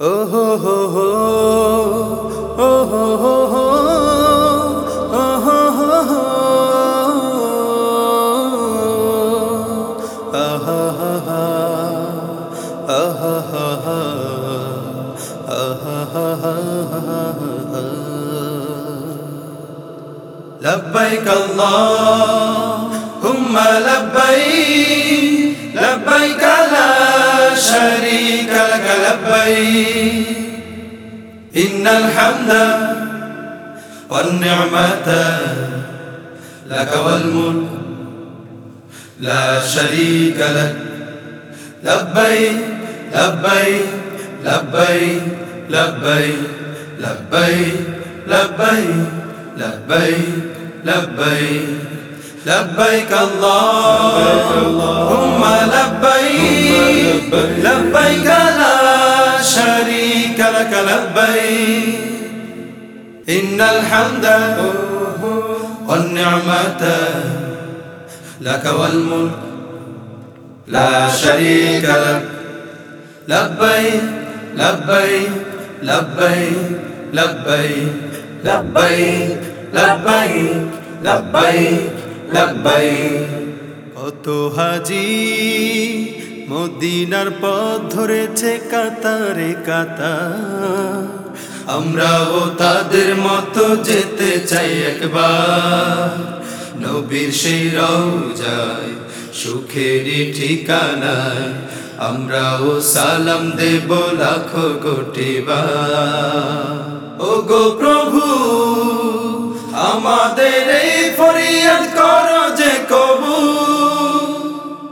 او ہو ہو ہو او ہو ہو ہو او ہو ہو ہو آہا ہا آہا ہا لا شریک لبيك إن الحمد والنعمة لك والملك لا شريك لك. لبيك لبيك لبيك لبيك لبيك لبيك لبيك لبيك. لبيك اللهم لبيك لبيك لا شريك لك لبيك إن الحمد والنعمة لك والملك لا شريك لك لبيك لبيك لبيك لبيك لبيك لبيك لبيك لبيك কত হাজি মদিনার পথ ধরেছে কাতারে কাতার। আমরাও তাদের মতো যেতে চাই একবার। নবীর সেই রওজায় সুখেরই ঠিকানায় আমরাও সালাম দেব লাখো কোটিবার ও গো প্রভু, আমাদের এই ফরিয়াদ করো যে কবু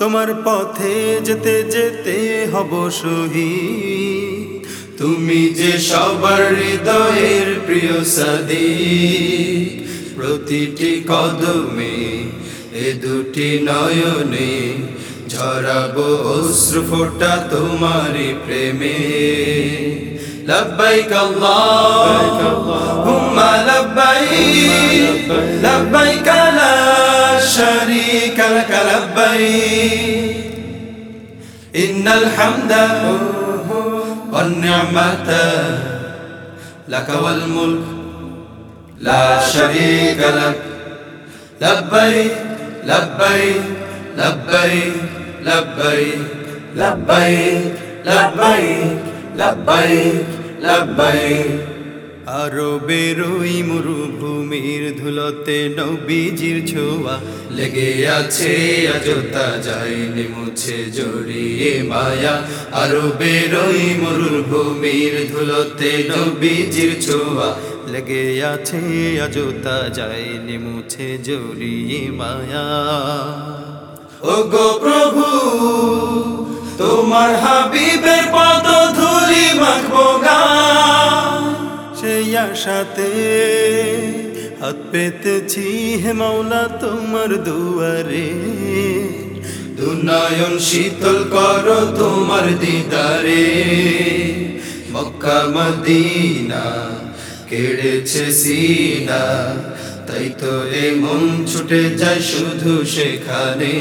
তোমার পথে যেতে যেতে হব শহীদ তুমি যে সবার হৃদয়ের প্রিয় সাদি প্রতিটি কদমে এ দুটি নয়নে ঝরাবো অশ্রু ফোটা তোমারি প্রেমে لبيك اللهم لبيك لبيك لا شريك لك لبيك. إن الحمد والنعمة لك والملك لا شريك لك. لبيك لبيك لبيك لبيك لبيك لبيك لبيك لبيك. আরবের ওই মরুভূমির ধুলতে নবীজির ছোঁয়া লেগে আছে অযোধ্যা যায়নি মুছে জড়িয়ে মায়া। আরবের বেরোই মরুভূমির ধুলতে নবীজির ছোঁয়া লেগে আছে অযোধ্যা যায়নি মুছে জড়িয়ে মায়া। ও গো প্রভু, তোমার হাবিবের আশাতে হাত পেতেছি হে মাওলা তোমার দুয়ারে। দুনায়ন শীতল কর তোমার দিদারে। মক্কা মদিনা কেড়েছে সিনা, তাই তো এ মন ছুটে যায় শুধু সেখানে।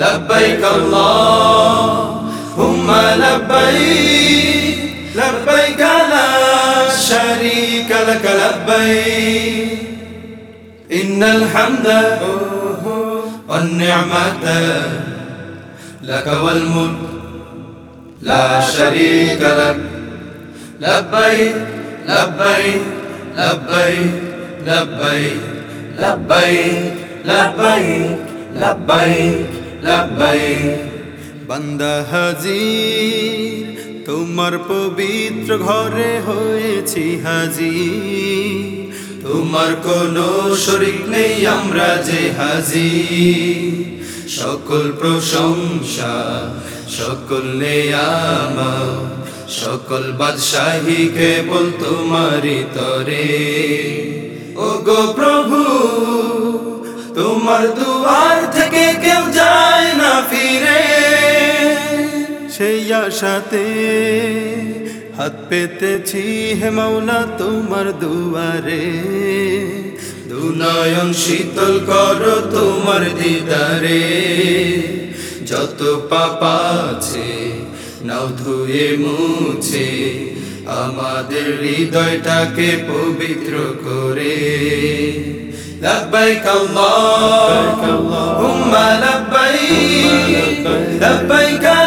লাব্বাইক কাম্মা হুম্মা লাব্বাইক। لك لبيك. إن الحمد والنعمة لك والملك لا شريك لك. لبيك لبيك لبيك لبيك لبيك لبيك لبيك لبيك. بند هزيل তোমার পবিত্র ঘরে হয়েছি হাজি। তোমার কোনো শরিক নেই, আমরা যে হাজি। সকল প্রশংসা, সকল নেয়ামা সকল বাদশাহী কেবল তোমারই তরে। ও গো প্রভু, তোমার দুয়ার থেকে কেউ যায় সেই আশাতে হাত পেতেছি হে মাওলা তোমার দুয়ারে দুনয়ন শীতল করো তোমার দিদারে যত পাপ আছে নাও ধুয়ে মুছে আমাদের হৃদয়টাকে পবিত্র করে لبيك اللهم لبيك لبيك لا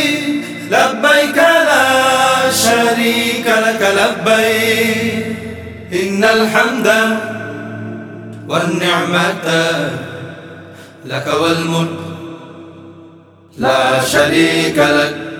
لبيك لا شريك لك لبيك. إن الحمد والنعمة لك والملك لا شريك لك.